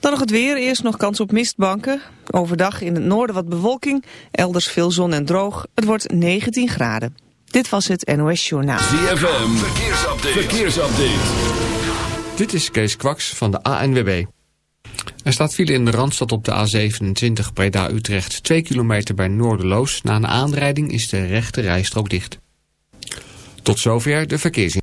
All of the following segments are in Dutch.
Dan nog het weer. Eerst nog kans op mistbanken. Overdag in het noorden wat bewolking. Elders veel zon en droog. Het wordt 19 graden. Dit was het NOS Journaal. ZFM. Verkeersupdate. Verkeersupdate. Dit is Kees Kwaks van de ANWB. Er staat file in de Randstad op de A27 Breda-Utrecht. 2 kilometer bij Noorderloos. Na een aanrijding is de rechte rijstrook dicht. Tot zover de verkeersin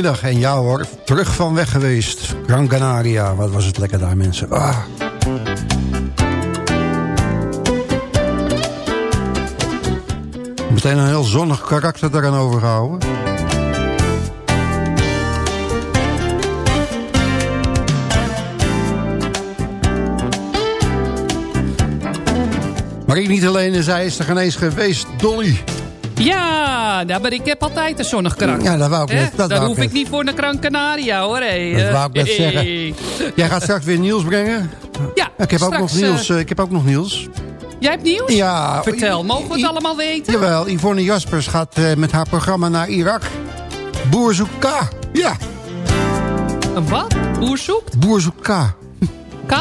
En ja hoor, terug van weg geweest. Gran Canaria, wat was het lekker daar mensen. Ah. Meteen een heel zonnig karakter eraan overgehouden. Maar ik niet alleen, zij is er geen eens geweest. Dolly, Ja, nou, maar ik heb altijd een zonnig karakter. Ja, dat wou ik net. Dat wou hoef ik niet voor een Gran Canaria, hoor. Hey. Dat wou ik net Hey. zeggen. Jij gaat straks weer nieuws brengen? Ja, Ik heb, ook nog straks, nieuws, eh, eh, ik heb ook nog nieuws. jij hebt nieuws? Ja, Vertel, mogen we I- het allemaal weten? Jawel, Yvonne Jaspers gaat eh, met haar programma naar Irak. Boer zoekt K. Ja, Een wat? Boer zoekt? boer zoekt K. K?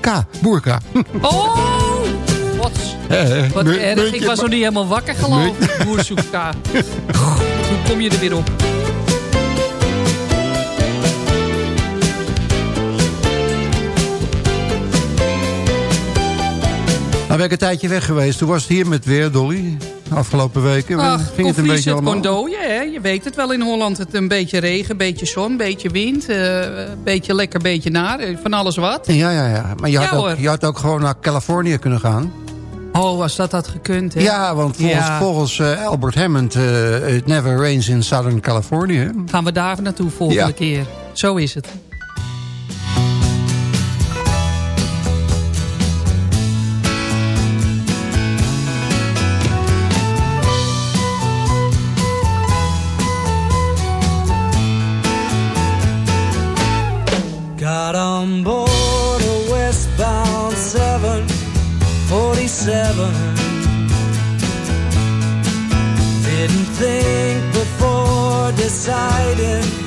K, boerka. Oh! Wat, wat erg. Ik was nog niet helemaal wakker geloof ik. Hoe kom je er weer op? Nou ben ik een tijdje weg geweest. Toen was het hier met weer, Dolly. Afgelopen weken. Ach, Ging het een beetje het allemaal... kon dooien, hè? Je weet het wel in Holland. Het een beetje regen, een beetje zon, een beetje wind. eh, Een beetje lekker, een beetje naar. eh, Van alles wat. Ja, ja, ja. Maar je had, Ja, ook, je had ook gewoon naar Californië kunnen gaan. Oh, als dat had gekund, hè? Ja, want volgens, Ja. volgens eh, Albert Hammond... eh, it never rains in Southern California. Gaan we daar naartoe volgende Ja. keer. Zo is het. Got on board 747. Didn't think before deciding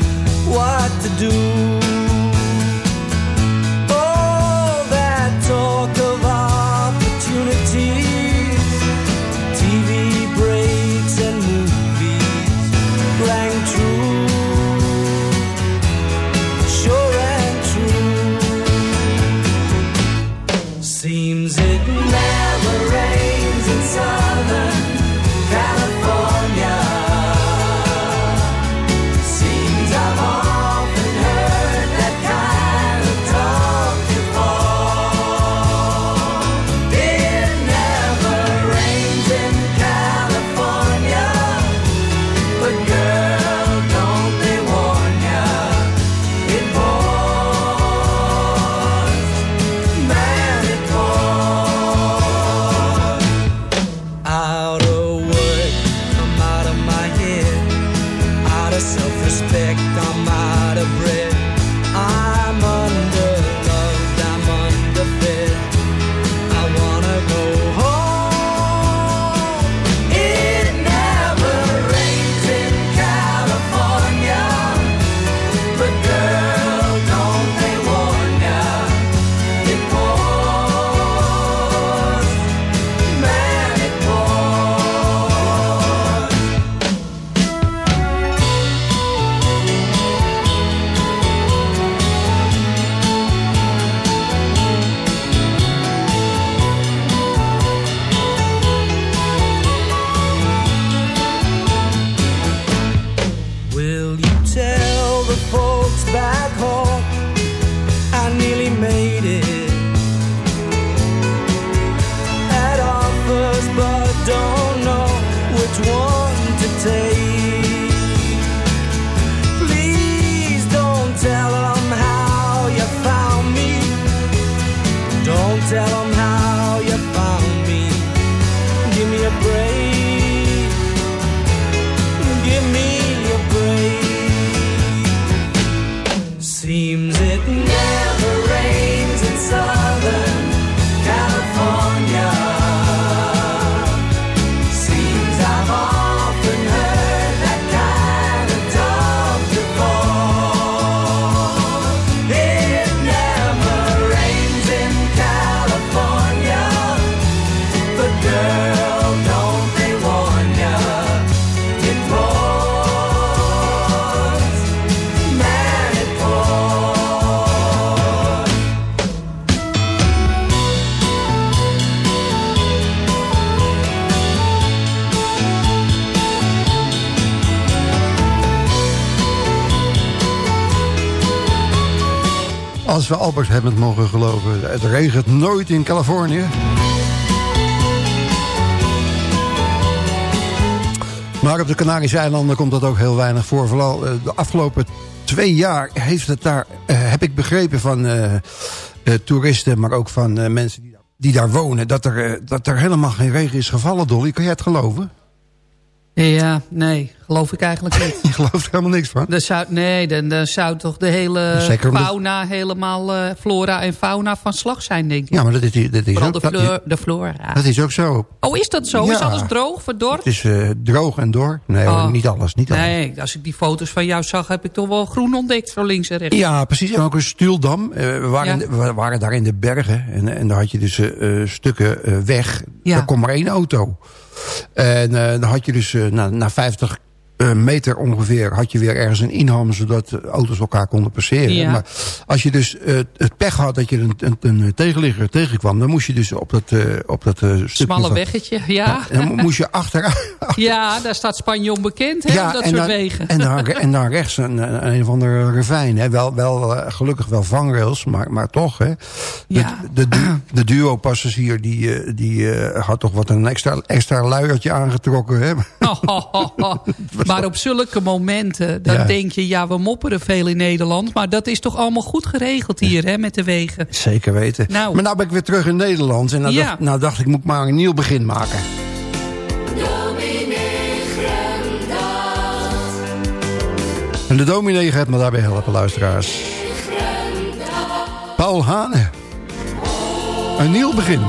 Als we Albert Hammond mogen geloven. Het regent nooit in Californië. Maar op de Canarische eilanden komt dat ook heel weinig voor. Vooral eh, de afgelopen twee jaar heeft het daar, eh, heb ik begrepen van eh, toeristen... maar ook van mensen die, daar- wonen... Dat er, dat er helemaal geen regen is gevallen, Dolly. Kan jij het geloven? Ja, nee, geloof ik eigenlijk niet. Je gelooft er helemaal niks van? Dan zou, nee, dan, dan zou toch de hele Zeker omdat- fauna, helemaal eh, flora en fauna van slag zijn, denk ik. Ja, maar dat is, dat is, Vooral ook, de, dat, de flora. dat is ook zo. Oh, is dat zo? Is alles droog, verdord? Het is eh, droog en door. Nee, Oh. niet alles. Niet alles. Nee, als ik die foto's van jou zag, heb ik toch wel groen ontdekt, zo links en rechts. Ja, precies. En ook een stuwdam. Eh, we, waren, Ja. we waren daar in de bergen. En, en daar had je dus stukken weg. Ja. Daar kon maar één auto. En eh, dan had je dus eh, na, na 50 eh, meter ongeveer... had je weer ergens een inham... zodat auto's elkaar konden passeren. Ja. Maar als je dus eh, het pech had dat je een, een, een tegenligger tegenkwam... dan moest je dus op dat, eh, op dat eh. Smalle van- weggetje, ja. Dan moest je achteruit... Ja, daar staat Spanje onbekend, hè, dat en soort dan, wegen. En dan, en dan rechts een, een, een of andere ravijn. Hè. Wel, wel, eh, gelukkig wel vangrails, maar, maar toch. Hè. De, Ja. de, du- de duo-passagier die, eh, die eh, had toch wat een extra, extra luiertje aangetrokken. Hè. maar op zulke momenten, dan Ja. denk je, ja, we mopperen veel in Nederland. Maar dat is toch allemaal goed geregeld hier, hè, met de wegen. Zeker weten. Nou. Maar nou ben ik weer terug in Nederland. En nou, Ja. dacht, nou dacht ik, moet ik maar een nieuw begin maken. En de dominee gaat me daarbij helpen, luisteraars. Paul Hane. Een nieuw begin.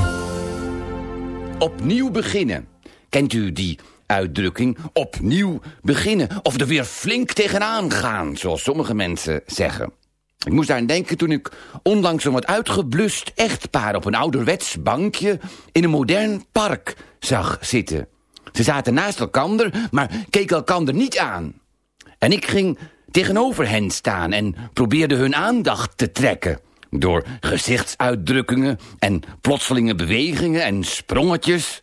Opnieuw beginnen. Kent u die uitdrukking? Opnieuw beginnen. Of er weer flink tegenaan gaan, zoals sommige mensen zeggen. Ik moest aan denken toen ik onlangs een wat uitgeblust echtpaar... op een ouderwets bankje in een modern park zag zitten. Ze zaten naast elkander, maar keken elkander niet aan. En ik ging tegenover hen staan en probeerde hun aandacht te trekken. Door gezichtsuitdrukkingen en plotselinge bewegingen en sprongetjes.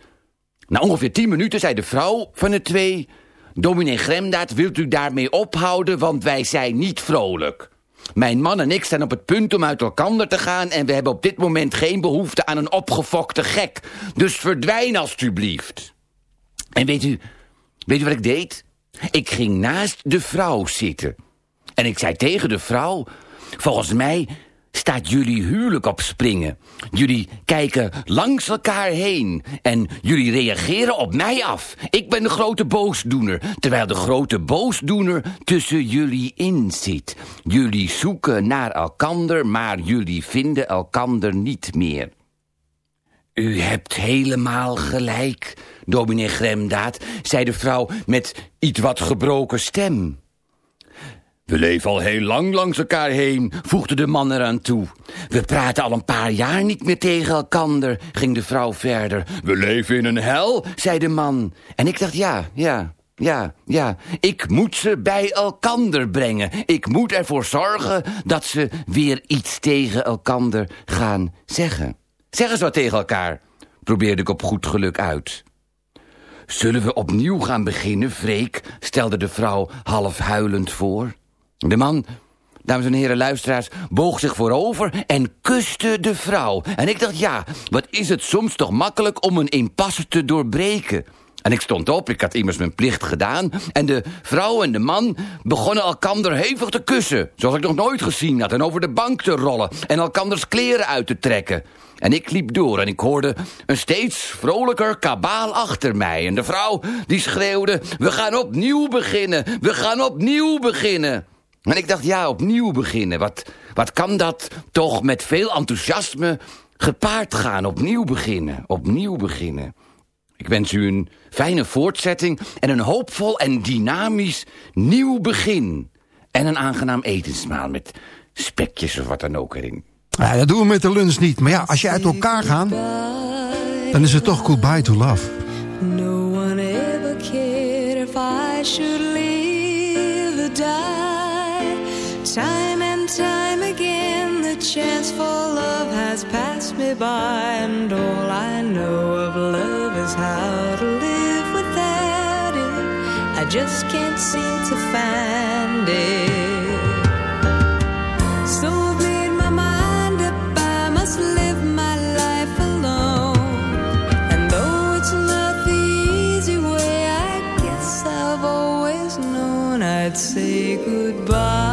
Na ongeveer tien minuten zei de vrouw van de twee... Dominee Gremdaad, wilt u daarmee ophouden, want wij zijn niet vrolijk. Mijn man en ik zijn op het punt om uit elkander te gaan... en we hebben op dit moment geen behoefte aan een opgefokte gek. Dus verdwijn alstublieft. En weet u, weet u wat ik deed? Ik ging naast de vrouw zitten. En ik zei tegen de vrouw... Volgens mij staat jullie huwelijk op springen. Jullie kijken langs elkaar heen. En jullie reageren op mij af. Ik ben de grote boosdoener. Terwijl de grote boosdoener tussen jullie in zit. Jullie zoeken naar elkander, maar jullie vinden elkander niet meer. U hebt helemaal gelijk, dominee Gremdaad, zei de vrouw met iets wat gebroken stem. We leven al heel lang langs elkaar heen, voegde de man eraan toe. We praten al een paar jaar niet meer tegen elkander, ging de vrouw verder. We leven in een hel, zei de man. En ik dacht, ja, ja, ja, ja. Ik moet ze bij elkander brengen. Ik moet ervoor zorgen dat ze weer iets tegen elkander gaan zeggen. Zeg eens wat tegen elkaar, probeerde ik op goed geluk uit. Zullen we opnieuw gaan beginnen, Freek? stelde de vrouw half huilend voor. De man, dames en heren luisteraars, boog zich voorover en kuste de vrouw. En ik dacht, ja, wat is het soms toch makkelijk om een impasse te doorbreken. En ik stond op, ik had immers mijn plicht gedaan... en de vrouw en de man begonnen elkander hevig te kussen... zoals ik nog nooit gezien had, en over de bank te rollen... en elkanders kleren uit te trekken. En ik liep door en ik hoorde een steeds vrolijker kabaal achter mij. En de vrouw die schreeuwde, we gaan opnieuw beginnen, we gaan opnieuw beginnen. En ik dacht, ja, opnieuw beginnen. Wat, wat kan dat toch met veel enthousiasme gepaard gaan? Opnieuw beginnen, opnieuw beginnen. Ik wens u een fijne voortzetting en een hoopvol en dynamisch nieuw begin. En een aangenaam etensmaal met spekjes of wat dan ook erin. Ja, dat doen we met de lunch niet. Maar ja, als je uit elkaar gaat, dan is het toch goodbye to love. No one ever cared if I should Time and time again, the chance for love has passed me by. And all I know of love is how to live without it. I just can't seem to find it. So I've made my mind up, I must live my life alone. And though it's not the easy way, I guess I've always known I'd say goodbye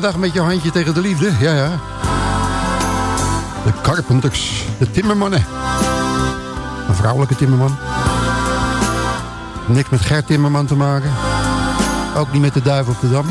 Dag met je handje tegen de liefde. Ja, ja. De carpenters. De timmermannen. Een vrouwelijke timmerman. Niks met Gert Timmerman te maken. Ook niet met de duif op de dam.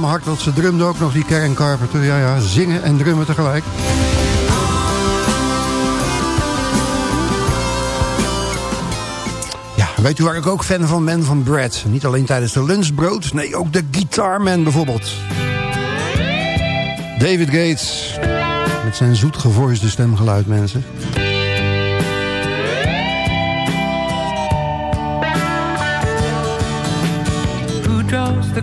Naar mijn hart, ze drumde ook nog die Karen Carpenter. Ja, ja, zingen en drummen tegelijk. Ja, weet u waar ik ook fan van ben? Van Brad. Niet alleen tijdens de lunchbrood, nee, ook de Guitarman bijvoorbeeld. David Gates. Met zijn zoetgevoiste stemgeluid, mensen. Draws the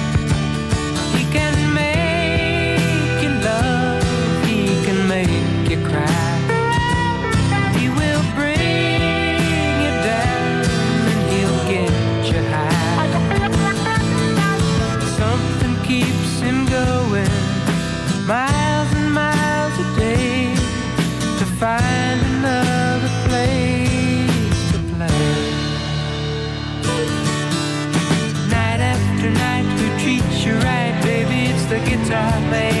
Guitar man.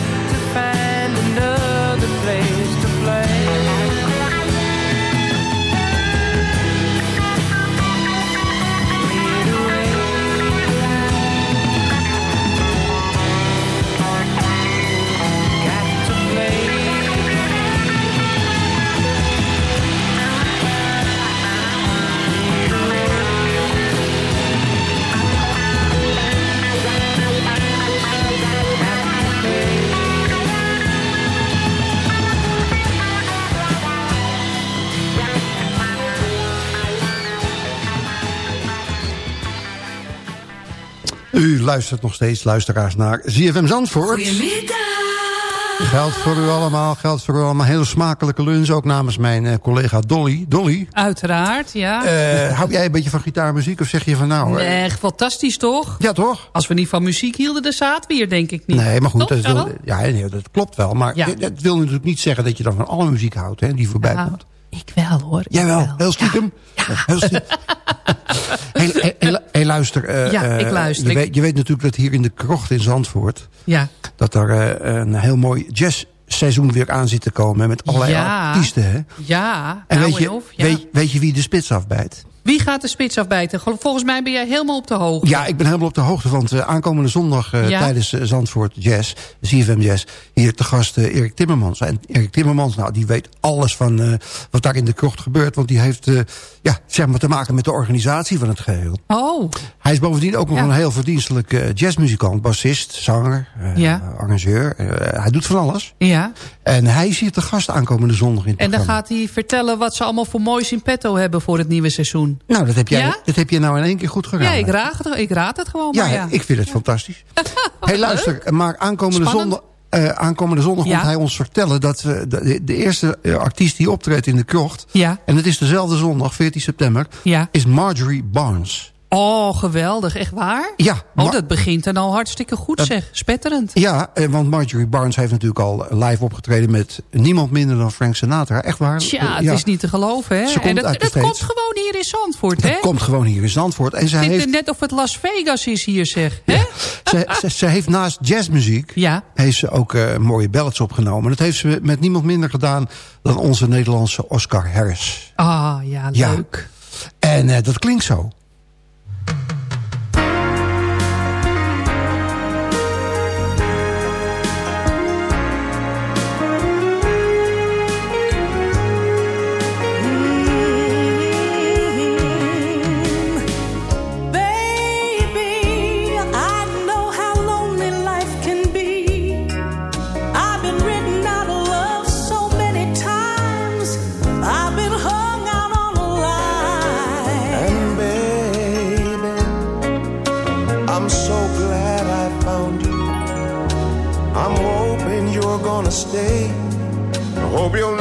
U luistert nog steeds, luisteraars, naar ZFM Zandvoort. Goedemiddag. Geld voor u allemaal, geld voor u allemaal. Hele smakelijke lunch, ook namens mijn eh, collega Dolly. Dolly, Uiteraard, ja. eh, hou jij een beetje van gitaarmuziek of zeg je van nou... eh, Echt fantastisch, toch? ja, toch? Als we niet van muziek hielden, dan zaten we hier denk ik niet. Nee, maar goed, Toch, dat, wil, ja, nee, dat klopt wel. Maar Ja. dat wil natuurlijk niet zeggen dat je dan van alle muziek houdt hè, die voorbij Nou, komt. ik wel hoor. Jawel, wel. heel stiekem. Heel stiekem. hey, hey, hey, luister. eh, Ja, ik eh, luister. Je Ik- weet, je weet natuurlijk dat hier in de krocht in Zandvoort... Ja, dat er eh, een heel mooi jazzseizoen weer aan zit te komen... met allerlei Ja. artiesten. Hè? ja. En nou weet, je, of, ja. weet, weet je wie de spits afbijt? Wie gaat de spits afbijten? Volgens mij ben jij helemaal op de hoogte. Ja, ik ben helemaal op de hoogte. Want eh, aankomende zondag eh, Ja? tijdens eh, Zandvoort Jazz, CFM Jazz... hier te gast Erik Timmermans. En Erik Timmermans, nou, die weet alles van wat daar in de krocht gebeurt. Want die heeft ja, zeg maar te maken met de organisatie van het geheel. Oh, Hij is bovendien ook nog Ja. een heel verdienstelijk jazzmuzikant. Bassist, zanger, Ja. arrangeur. Hij doet van alles. ja. En hij is hier te gast aankomende zondag in het En dan gaat hij vertellen wat ze allemaal voor moois in petto hebben voor het nieuwe seizoen. Nou, dat heb, jij, Ja? dat heb je nou in één keer goed gedaan. Ja, ik raad het, ik raad het gewoon Ja, maar. Ja. ik vind het fantastisch. hey, luister, maar aankomende Spannend. zondag, eh, aankomende zondag Ja. hij ons vertellen... dat we de, de eerste eh, artiest die optreedt in de krocht... Ja, en het is dezelfde zondag, 14 september... ja. is Marjorie Barnes. Oh, geweldig. Echt waar? Ja, Oh, dat begint dan al hartstikke goed Dat- zeg. Spetterend. ja eh, want Marjorie Barnes heeft natuurlijk al live opgetreden... met niemand minder dan Frank Sinatra. Echt waar? Tja, Eh, het is niet te geloven, hè? Ze komt en dat, dat komt gewoon hier in Zandvoort, hè? Dat komt gewoon hier in Zandvoort. En zij heeft, net of het Las Vegas is hier, zeg. Hè? ze, ze, ze heeft naast jazzmuziek... Ja. heeft ze ook eh, mooie ballads opgenomen. Dat heeft ze met niemand minder gedaan... dan onze Nederlandse Oscar Harris. Ah, ja, Ja. leuk. En eh, dat klinkt zo. I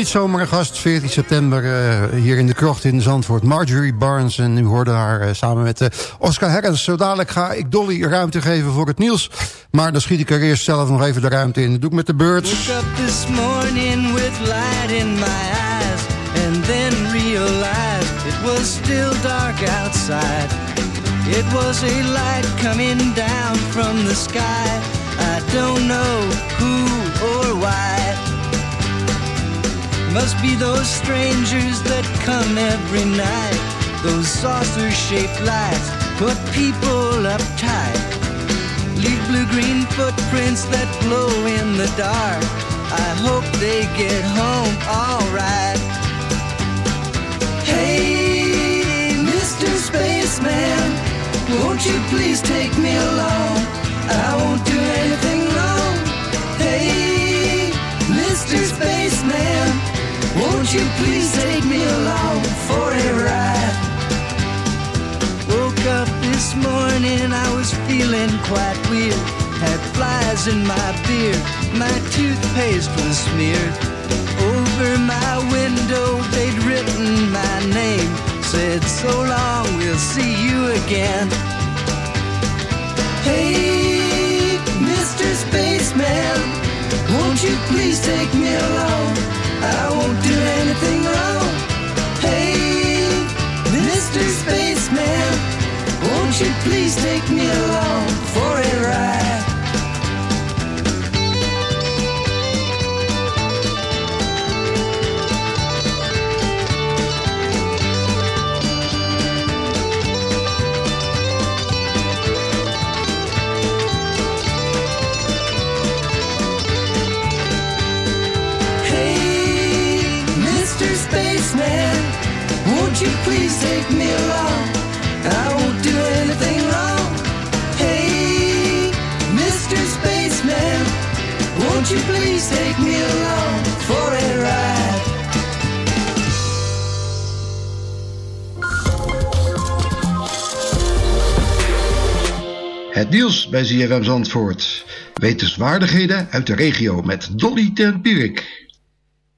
niet zomaar gast, 14 september uh, hier in de krocht in Zandvoort. Marjorie Barnes en u hoorde haar uh, samen met uh, Oscar Herrens. Zo dadelijk ga ik Dolly ruimte geven voor het nieuws. Maar dan schiet ik er eerst zelf nog even de ruimte in. Doe ik met de birds. This morning with light in my eyes And then realized it was still dark outside It was a light coming down from the sky I don't know who Must be those strangers that come every night Those saucer-shaped lights put people uptight Leave blue-green footprints that glow in the dark I hope they get home alright Hey, Mr. Spaceman Won't you please take me along I won't do anything wrong Hey, Mr. Spaceman Won't you please take me along for a ride Woke up this morning, I was feeling quite weird. Had flies in my beard, my toothpaste was smeared. Over my window, they'd written my name. Said, so long, we'll see you again. Hey, Mr. Spaceman, won't you please take me along? I won't do anything wrong. Hey, Mr. Won't you please take me along for a ride? Bij ZFM Zandvoort. Wetenswaardigheden uit de regio met Dolly ten Pierik.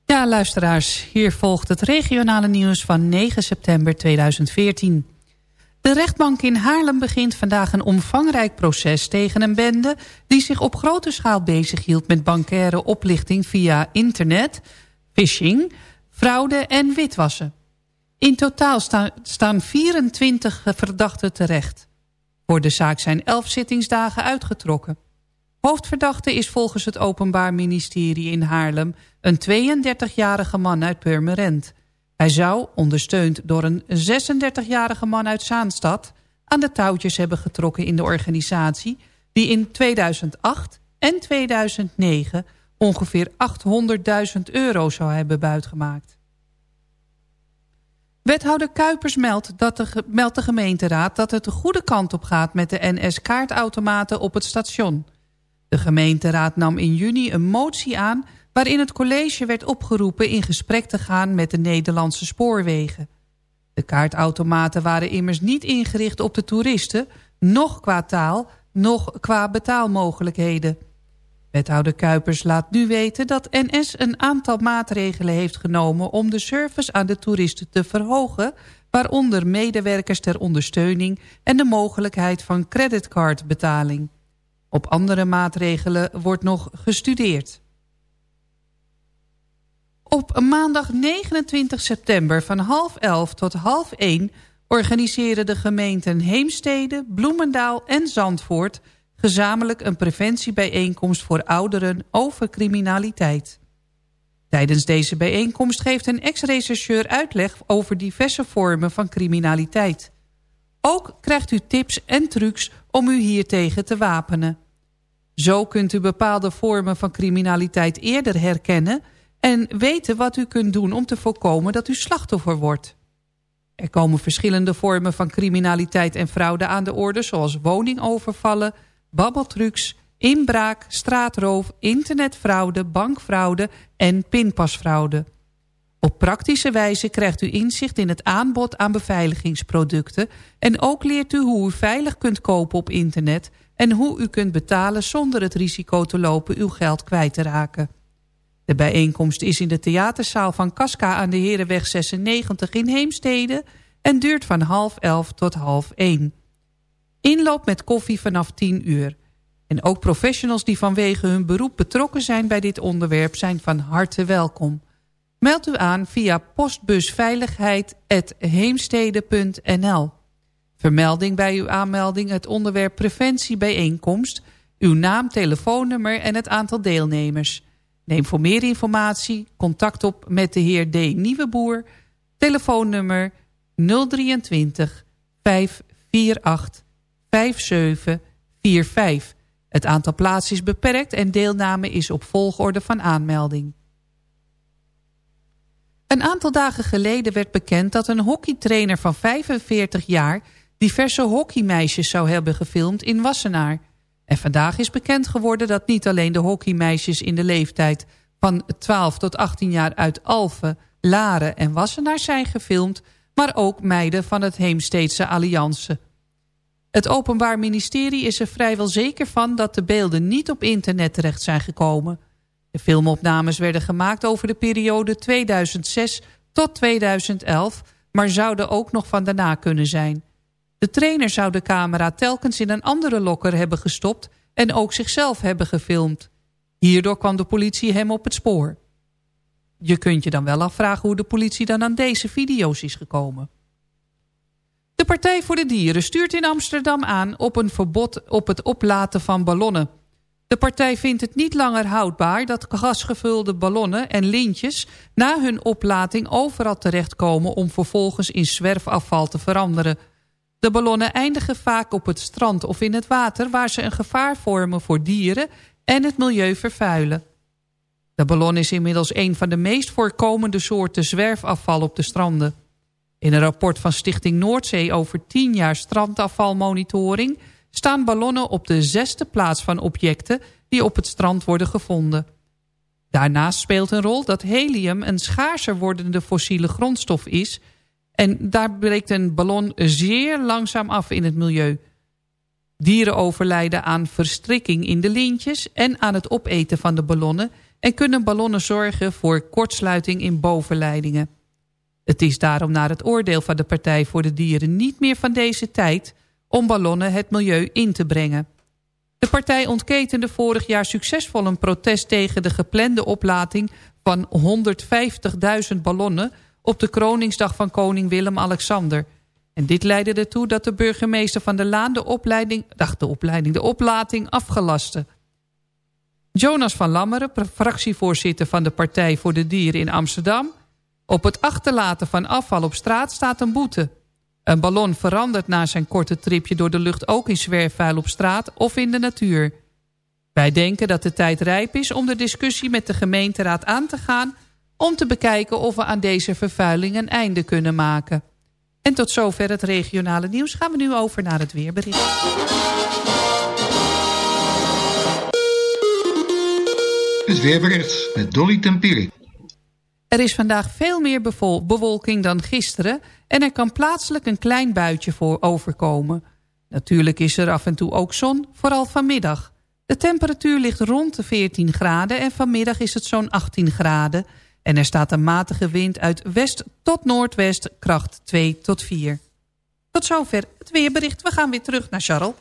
Ja, luisteraars, hier volgt het regionale nieuws van 9 september 2014. De rechtbank in Haarlem begint vandaag een omvangrijk proces tegen een bende... die zich op grote schaal bezighield met bankaire oplichting via internet, phishing, fraude en witwassen. In totaal sta- staan 24 verdachten terecht. Voor de zaak zijn 11 zittingsdagen uitgetrokken. Hoofdverdachte is volgens het Openbaar Ministerie in Haarlem... een 32-jarige man uit Purmerend. Hij zou, ondersteund door een 36-jarige man uit Zaanstad... aan de touwtjes hebben getrokken in de organisatie... die in 2008 en 2009 ongeveer 800.000 euro zou hebben buitgemaakt. Wethouder Kuipers meldt, dat de, gemeenteraad dat het de goede kant op gaat met de NS-kaartautomaten op het station. De gemeenteraad nam in juni een motie aan waarin het college werd opgeroepen in gesprek te gaan met de Nederlandse spoorwegen. De kaartautomaten waren immers niet ingericht op de toeristen, nog qua taal, nog qua betaalmogelijkheden. Wethouder Kuipers laat nu weten dat NS een aantal maatregelen heeft genomen om de service aan de toeristen te verhogen, waaronder medewerkers ter ondersteuning en de mogelijkheid van creditcardbetaling. Op andere maatregelen wordt nog gestudeerd. Op maandag 29 september van half elf tot half één... organiseren de gemeenten Heemstede, Bloemendaal en Zandvoort... gezamenlijk een preventiebijeenkomst voor ouderen over criminaliteit. Tijdens deze bijeenkomst geeft een ex-rechercheur uitleg... over diverse vormen van criminaliteit. Ook krijgt u tips en trucs om u hiertegen te wapenen. Zo kunt u bepaalde vormen van criminaliteit eerder herkennen... en weten wat u kunt doen om te voorkomen dat u slachtoffer wordt. Er komen verschillende vormen van criminaliteit en fraude aan de orde... zoals woningovervallen, babbeltrucs, inbraak, straatroof... internetfraude, bankfraude en pinpasfraude. Op praktische wijze krijgt u inzicht in het aanbod aan beveiligingsproducten... en ook leert u hoe u veilig kunt kopen op internet... en hoe u kunt betalen zonder het risico te lopen uw geld kwijt te raken. De bijeenkomst is in de theaterzaal van Casca aan de Herenweg 96 in Heemstede... en duurt van half elf tot half één. Inloop met koffie vanaf 10 uur. En ook professionals die vanwege hun beroep betrokken zijn bij dit onderwerp... zijn van harte welkom. Meld u aan via postbusveiligheid.heemstede.nl. Vermelding bij uw aanmelding het onderwerp preventiebijeenkomst... uw naam, telefoonnummer en het aantal deelnemers... Neem voor meer informatie contact op met de heer D. Nieuweboer. Telefoonnummer 023 548 5745. Het aantal plaatsen is beperkt en deelname is op volgorde van aanmelding. Een aantal dagen geleden werd bekend dat een hockeytrainer van 45 jaar... diverse hockeymeisjes zou hebben gefilmd in Wassenaar... En vandaag is bekend geworden dat niet alleen de hockeymeisjes in de leeftijd van 12 tot 18 jaar uit Alphen, Laren en Wassenaar zijn gefilmd, maar ook meiden van het Heemsteedse Allianse. Het Openbaar Ministerie is er vrijwel zeker van dat de beelden niet op internet terecht zijn gekomen. De filmopnames werden gemaakt over de periode 2006 tot 2011, maar zouden ook nog van daarna kunnen zijn. De trainer zou de camera telkens in een andere lokker hebben gestopt... en ook zichzelf hebben gefilmd. Hierdoor kwam de politie hem op het spoor. Je kunt je dan wel afvragen hoe de politie dan aan deze video's is gekomen. De Partij voor de Dieren stuurt in Amsterdam aan op een verbod op het oplaten van ballonnen. De partij vindt het niet langer houdbaar dat gasgevulde ballonnen en lintjes na hun oplating overal terechtkomen om vervolgens in zwerfafval te veranderen. De ballonnen eindigen vaak op het strand of in het water... waar ze een gevaar vormen voor dieren en het milieu vervuilen. De ballon is inmiddels een van de meest voorkomende soorten zwerfafval op de stranden. In een rapport van Stichting Noordzee over 10 jaar strandafvalmonitoring... staan ballonnen op de zesde plaats van objecten die op het strand worden gevonden. Daarnaast speelt een rol dat helium een schaarser wordende fossiele grondstof is... En daar breekt een ballon zeer langzaam af in het milieu. Dieren overlijden aan verstrikking in de lintjes en aan het opeten van de ballonnen... en kunnen ballonnen zorgen voor kortsluiting in bovenleidingen. Het is daarom naar het oordeel van de Partij voor de Dieren niet meer van deze tijd... om ballonnen het milieu in te brengen. De partij ontketende vorig jaar succesvol een protest tegen de geplande oplating van 150.000 ballonnen op de kroningsdag van koning Willem-Alexander. En dit leidde ertoe dat de burgemeester van de Laan de opleiding, dacht de opleiding, de oplating afgelaste. Jonas van Lammeren, fractievoorzitter van de Partij voor de Dieren in Amsterdam. Op het achterlaten van afval op straat staat een boete. Een ballon verandert na zijn korte tripje door de lucht ook in zwerfvuil op straat of in de natuur. Wij denken dat de tijd rijp is om de discussie met de gemeenteraad aan te gaan om te bekijken of we aan deze vervuiling een einde kunnen maken. En tot zover het regionale nieuws gaan we nu over naar het weerbericht. Het weerbericht met Dolly Tempiri. Er is vandaag veel meer bewolking dan gisteren... en er kan plaatselijk een klein buitje voor overkomen. Natuurlijk is er af en toe ook zon, vooral vanmiddag. De temperatuur ligt rond de 14 graden en vanmiddag is het zo'n 18 graden... En er staat een matige wind uit west tot noordwest, kracht 2 tot 4. Tot zover het weerbericht. We gaan weer terug naar Charles.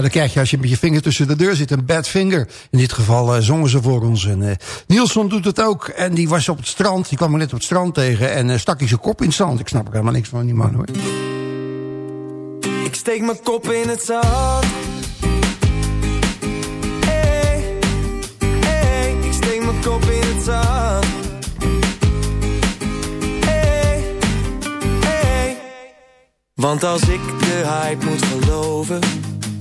Nou, dan krijg je als je met je vinger tussen de deur zit een bad finger. In dit geval eh, zongen ze voor ons. En, eh Nielsen doet het ook. En die was op het strand. Die kwam me net op het strand tegen. En eh, stak hij zijn kop in het zand. Ik snap er helemaal niks van die man hoor. Ik steek mijn kop in het zand. Hey, hey, ik steek mijn kop in het zand. Hey, hey. Want als ik de hype moet geloven,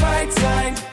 maar even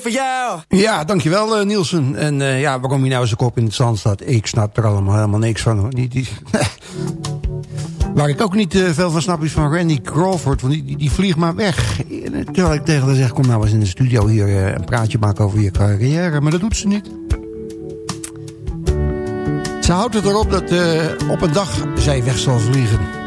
voor jou. Ja, dankjewel uh, Nielsen. En uh, ja, waarom hij nou zijn kop in het zand staat... ik snap er allemaal helemaal niks van. Die, die, Waar ik ook niet uh, veel van snap is van Randy Crawford. Want die, die, die vliegt maar weg. Terwijl ik tegen haar zeg... kom nou eens in de studio hier een praatje maken over je carrière. Maar dat doet ze niet. Ze houdt het erop dat op een dag zij weg zal vliegen.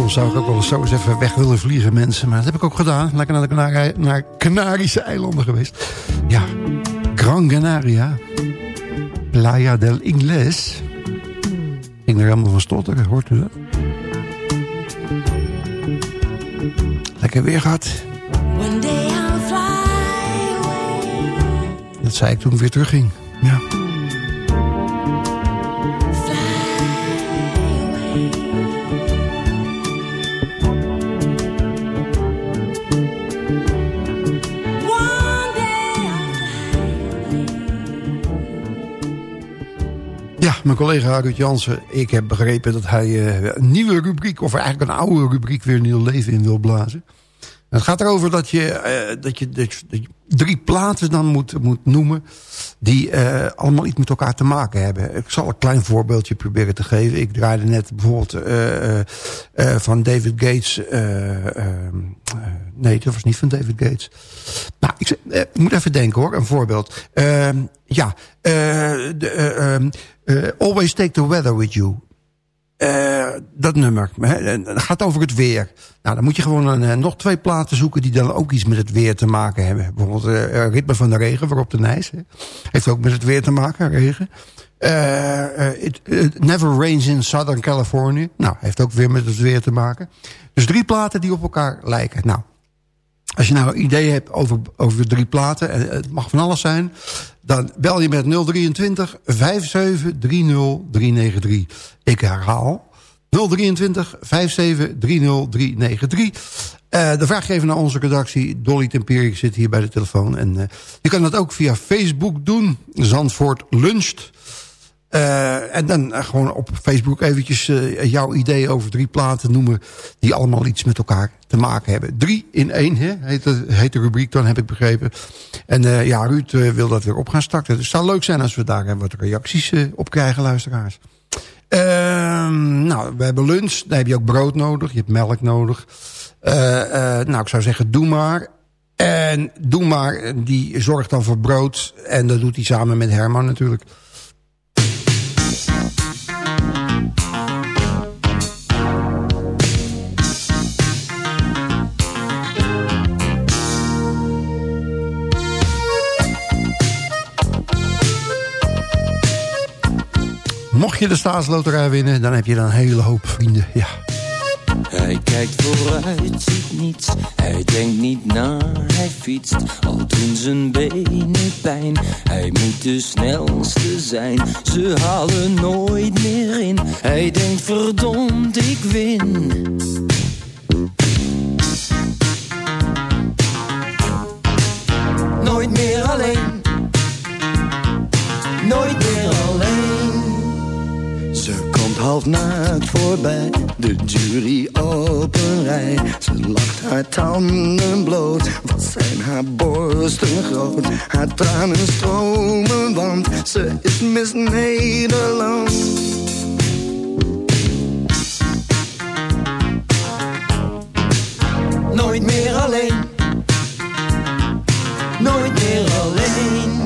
Soms zou ik ook wel eens zo eens even weg willen vliegen, mensen. Maar dat heb ik ook gedaan. Lekker naar de Canari naar Canarische eilanden geweest. Ja, Gran Canaria. Playa del Ingles. Ik er helemaal van stotteren, hoort u dat? Lekker weer gehad. Dat zei ik toen ik weer terugging. Collega Ruud Jansen, ik heb begrepen dat hij eh, een nieuwe rubriek... of eigenlijk een oude rubriek weer nieuw leven in wil blazen. Het gaat erover dat je, eh, dat je, dat je- drie platen dan moet, moet noemen... die eh, allemaal iets met elkaar te maken hebben. Ik zal een klein voorbeeldje proberen te geven. Ik draaide net bijvoorbeeld van David Gates... nee, dat was niet van David Gates. Nou, ik, ik moet even denken hoor, een voorbeeld. Ehm, ja, de, eh, ehm, eh, Always Take the Weather With You. Eh, dat nummer. Hè, gaat over het weer. Nou, dan moet je gewoon een, eh, nog twee platen zoeken... die dan ook iets met het weer te maken hebben. Bijvoorbeeld eh, eh, Ritme van de Regen, waarop de Nijs. Hè. Heeft ook met het weer te maken, regen. Eh, eh, it Never Rains in Southern California. Nou, heeft ook weer met het weer te maken. Dus drie platen die op elkaar lijken. Nou, als je nou een idee hebt over, over drie platen... en het mag van alles zijn... dan bel je met 023 57 30 393. Ik herhaal. 023 57 30 393. Eh dan vraag je even naar onze redactie. Dolly Tempierik zit hier bij de telefoon. En eh, je kan dat ook via Facebook doen. Zandvoort luncht. Eh, en dan eh, gewoon op Facebook eventjes eh, jouw idee over drie platen noemen... die allemaal iets met elkaar te maken hebben. Drie in één, hè, heet, de, heet de rubriek dan, heb ik begrepen. En ja, Ruud wil dat weer op gaan starten. Dus het zou leuk zijn als we daar wat reacties op krijgen, luisteraars. Ehm, nou, we hebben lunch. Dan heb je ook brood nodig. Je hebt melk nodig. Nou, ik zou zeggen, doe maar. En doe maar, die zorgt dan voor brood. En dat doet hij samen met Herman natuurlijk. Mocht je de staatsloterij winnen, dan heb je dan een hele hoop vrienden. Ja. Hij kijkt vooruit, ziet niets. Hij denkt niet na, hij fietst. Al doen zijn benen pijn. Hij moet de snelste zijn. Ze halen nooit meer in. Hij denkt verdomd, ik win. Nooit meer alleen. Nooit half naakt voorbij, de jury op een rij. Ze lacht haar tanden bloot, wat zijn haar borsten groot. Haar tranen stromen, want ze is Miss Nederland. Nooit meer alleen. Nooit meer alleen.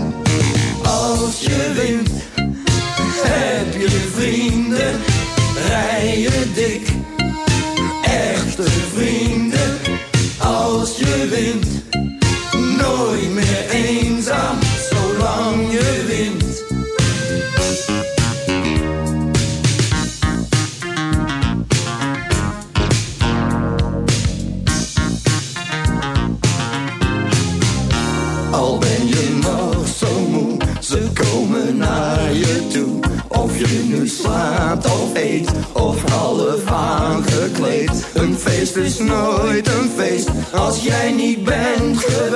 Nooit een feest, als jij niet bent geweest.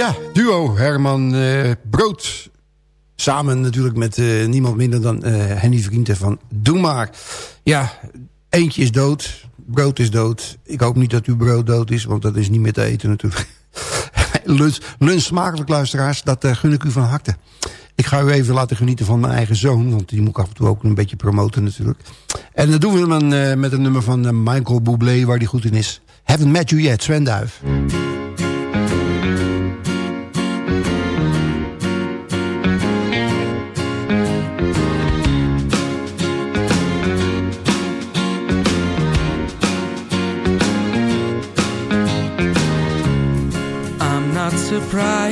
Ja, duo Herman eh, Brood. Samen natuurlijk met eh, niemand minder dan eh, Henny Vrienden van Doe Maar. Ja, eentje is dood. Brood is dood. Ik hoop niet dat uw brood dood is, want dat is niet meer te eten natuurlijk. lunch, lunch smakelijk luisteraars, dat gun ik u van harte. Ik ga u even laten genieten van mijn eigen zoon. Want die moet ik af en toe ook een beetje promoten natuurlijk. En dat doen we dan met een nummer van Michael Bublé waar die goed in is. Haven't met you yet, Sven Duif.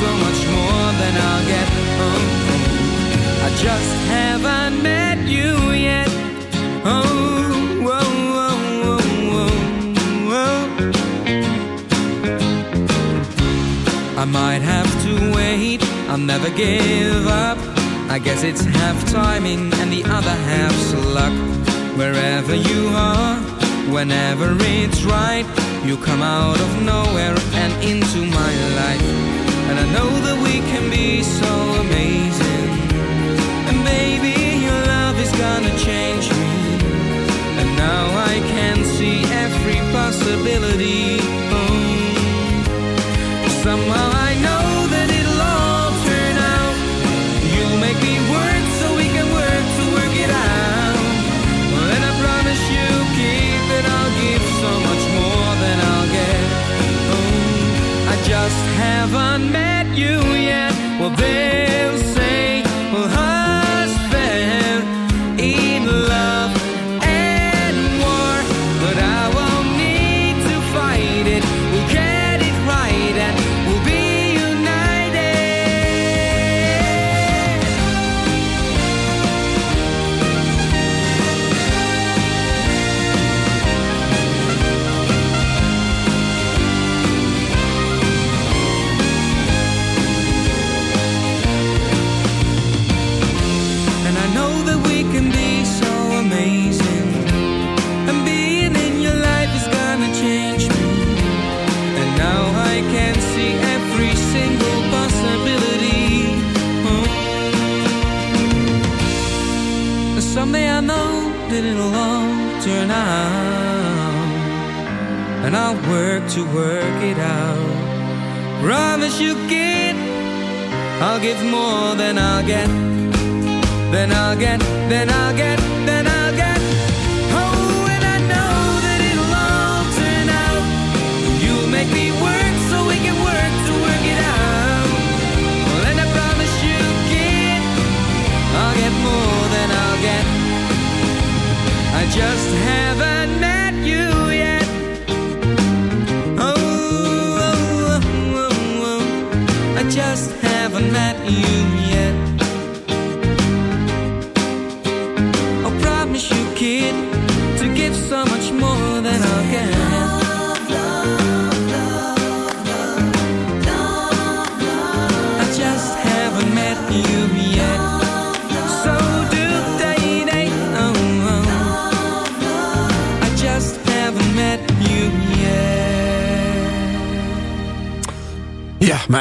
so much more than I'll get. Oh, oh. I just haven't met you yet. Oh, whoa, whoa, whoa, whoa. I might have to wait. I'll never give up. I guess it's half timing and the other half's luck. Wherever you are, whenever it's right, you come out of nowhere and into my life. I know that we can be so amazing. And baby, your love is gonna change me. And now I can see every possibility. Oh. Somehow I know that it'll all turn out. You'll make me work so we can work to work it out. And I promise you, I'll give so much more than I'll get. Oh, I just haven't met you. Well. Work to work it out. Promise you, kid, I'll give more than I'll get. Then I'll get, then I'll get,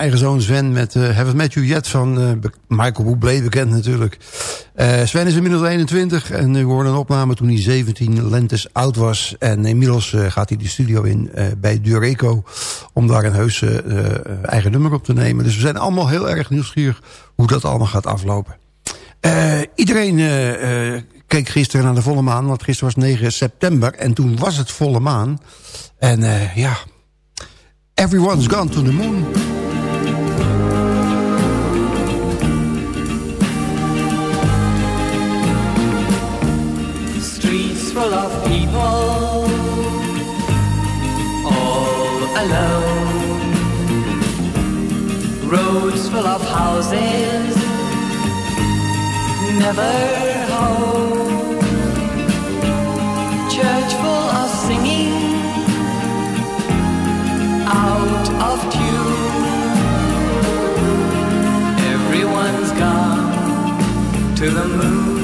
eigen zoon Sven met uh, Have It Met You Yet van uh, Michael Bublé, bekend natuurlijk. Uh, Sven is inmiddels 21 en u hoorde een opname toen hij 17 lentes oud was. En inmiddels gaat hij de studio in bij Dureco om daar een heus eigen nummer op te nemen. Dus we zijn allemaal heel erg nieuwsgierig hoe dat allemaal gaat aflopen. iedereen keek gisteren naar de volle maan, want gisteren was 9 september en toen was het volle maan. En ja, everyone's gone to the moon. Alone. Roads full of houses, never home. Church full of singing, out of tune. Everyone's gone to the moon.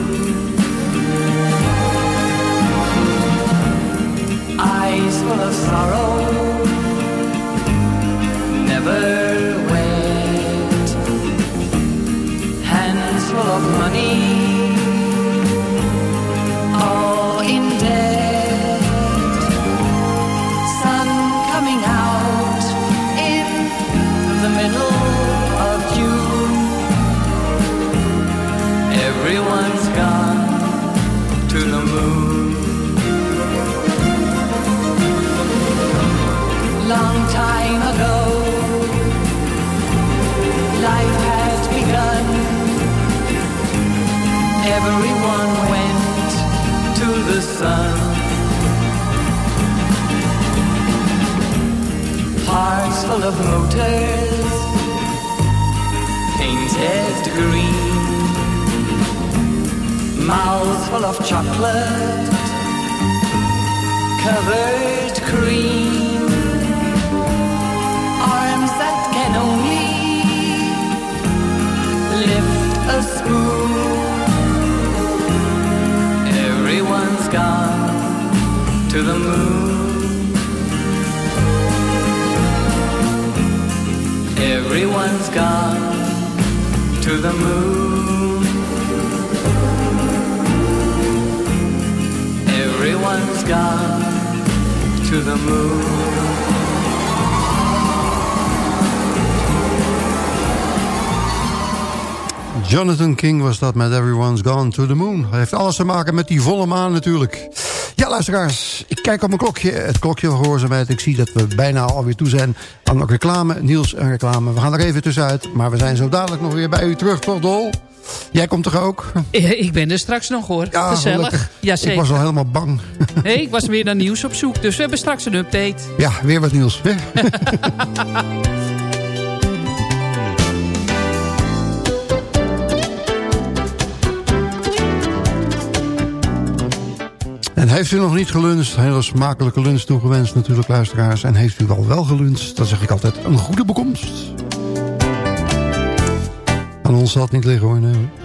Jonathan King was dat met Everyone's Gone to the Moon. Hij heeft alles te maken met die volle maan natuurlijk. Ja, luisteraars, ik kijk op mijn klokje. Het klokje van gehoorzaamheid. Ik zie dat we bijna alweer toe zijn aan de reclame. Niels en reclame. We gaan er even tussenuit. Maar we zijn zo dadelijk nog weer bij u terug, toch Dol? Jij komt toch ook? Ik ben er straks nog hoor. Ja, Gezellig. Jazeker. Ik was al helemaal bang. Nee, ik was weer naar nieuws op zoek. Dus we hebben straks een update. Ja, weer wat nieuws. heeft u nog niet geluncht, hele smakelijke lunch toegewenst natuurlijk luisteraars. En heeft u wel wel geluncht, dan zeg ik altijd een goede bekomst. Aan ons zal het niet liggen hoor, nee.